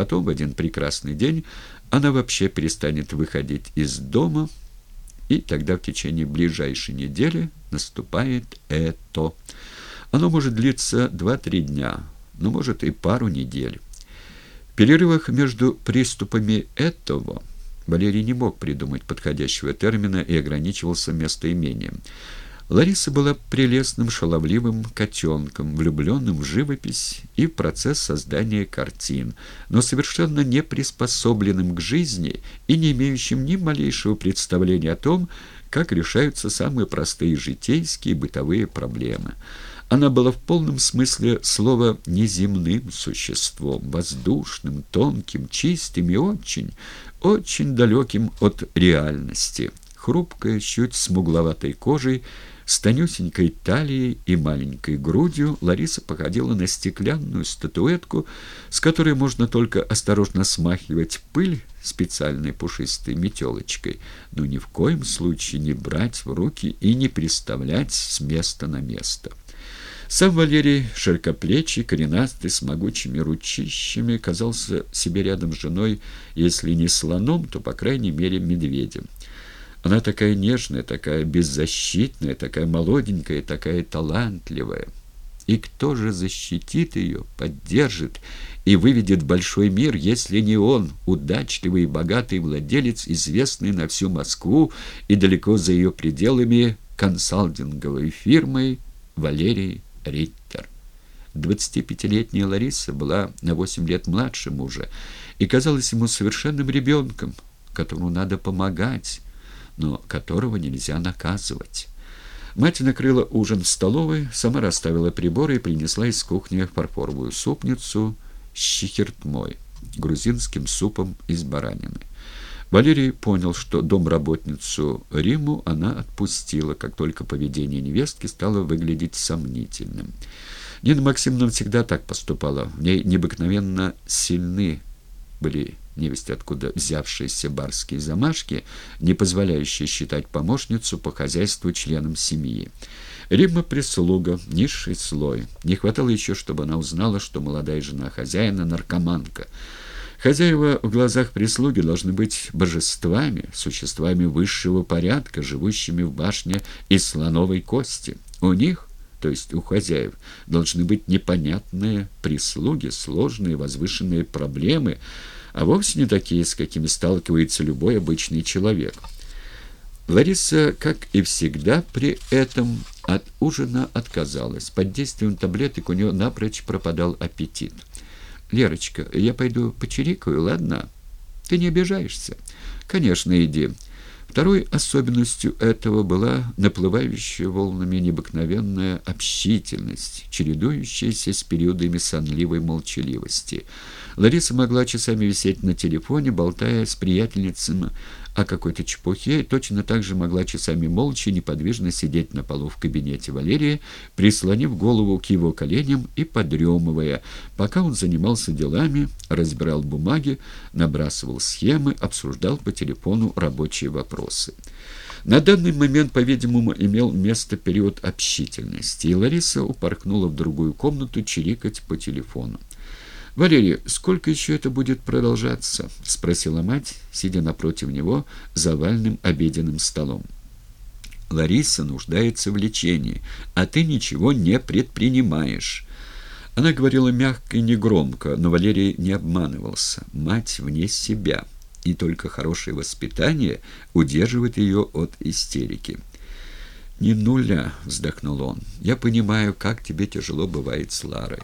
Потом, в один прекрасный день, она вообще перестанет выходить из дома, и тогда в течение ближайшей недели наступает это. Оно может длиться два-три дня, но может и пару недель. В перерывах между приступами этого Валерий не мог придумать подходящего термина и ограничивался местоимением. Лариса была прелестным шаловливым котенком, влюбленным в живопись и в процесс создания картин, но совершенно не приспособленным к жизни и не имеющим ни малейшего представления о том, как решаются самые простые житейские бытовые проблемы. Она была в полном смысле слова неземным существом, воздушным, тонким, чистым и очень, очень далеким от реальности. Хрупкая, чуть смугловатой кожей, с тонюсенькой талией и маленькой грудью Лариса походила на стеклянную статуэтку, с которой можно только осторожно смахивать пыль специальной пушистой метелочкой, но ни в коем случае не брать в руки и не переставлять с места на место. Сам Валерий, широкоплечий, коренастый, с могучими ручищами, казался себе рядом с женой, если не слоном, то, по крайней мере, медведем. Она такая нежная, такая беззащитная, такая молоденькая, такая талантливая. И кто же защитит ее, поддержит и выведет в большой мир, если не он, удачливый и богатый владелец, известный на всю Москву и далеко за ее пределами консалтинговой фирмой Валерий Риттер? 25-летняя Лариса была на 8 лет младше мужа и казалась ему совершенным ребенком, которому надо помогать, но которого нельзя наказывать. Мать накрыла ужин в столовой, сама расставила приборы и принесла из кухни фарфоровую супницу с чехертмой, грузинским супом из баранины. Валерий понял, что домработницу Риму она отпустила, как только поведение невестки стало выглядеть сомнительным. Нина Максимовна всегда так поступала. В ней необыкновенно сильны были невесть откуда взявшиеся барские замашки, не позволяющие считать помощницу по хозяйству членом семьи. Римма прислуга, низший слой. Не хватало еще, чтобы она узнала, что молодая жена хозяина – наркоманка. Хозяева в глазах прислуги должны быть божествами, существами высшего порядка, живущими в башне из слоновой кости. У них то есть у хозяев, должны быть непонятные прислуги, сложные возвышенные проблемы, а вовсе не такие, с какими сталкивается любой обычный человек. Лариса, как и всегда, при этом от ужина отказалась. Под действием таблеток у нее напрочь пропадал аппетит. «Лерочка, я пойду почирикаю, ладно? Ты не обижаешься?» «Конечно, иди». Второй особенностью этого была наплывающая волнами необыкновенная общительность, чередующаяся с периодами сонливой молчаливости. Лариса могла часами висеть на телефоне, болтая с приятельницами о какой-то чепухе, и точно так же могла часами молча и неподвижно сидеть на полу в кабинете Валерия, прислонив голову к его коленям и подремывая, пока он занимался делами, разбирал бумаги, набрасывал схемы, обсуждал по телефону рабочие вопросы. На данный момент, по-видимому, имел место период общительности, и Лариса упоркнула в другую комнату чирикать по телефону. «Валерий, сколько еще это будет продолжаться?» — спросила мать, сидя напротив него за овальным обеденным столом. «Лариса нуждается в лечении, а ты ничего не предпринимаешь». Она говорила мягко и негромко, но Валерий не обманывался. Мать вне себя, и только хорошее воспитание удерживает ее от истерики. «Не нуля», — вздохнул он. «Я понимаю, как тебе тяжело бывает с Ларой.